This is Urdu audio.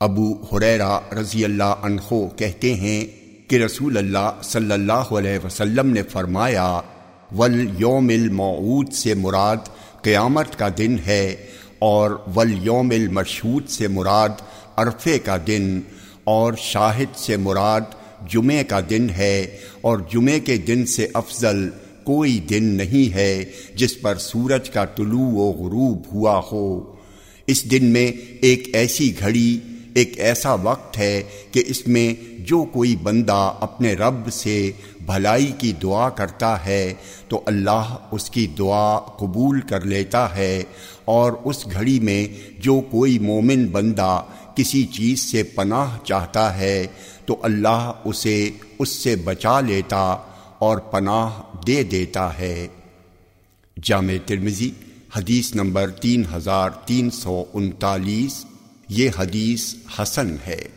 ابو حریرا رضی اللہ عنہ کہتے ہیں کہ رسول اللہ صلی اللہ علیہ وسلم نے فرمایا ول یوم المعود سے مراد قیامت کا دن ہے اور ول یوم المشہود سے مراد عرفے کا دن اور شاہد سے مراد جمعے کا دن ہے اور جمعے کے دن سے افضل کوئی دن نہیں ہے جس پر سورج کا طلوع و غروب ہوا ہو۔ اس دن میں ایک ایسی گھڑی ایک ایسا وقت ہے کہ اس میں جو کوئی بندہ اپنے رب سے بھلائی کی دعا کرتا ہے تو اللہ اس کی دعا قبول کر لیتا ہے اور اس گھڑی میں جو کوئی مومن بندہ کسی چیز سے پناہ چاہتا ہے تو اللہ اسے اس سے بچا لیتا اور پناہ دے دیتا ہے۔ جامع ترمزی حدیث نمبر تین ہزار تین سو انتالیس۔ یہ حدیث حسن ہے۔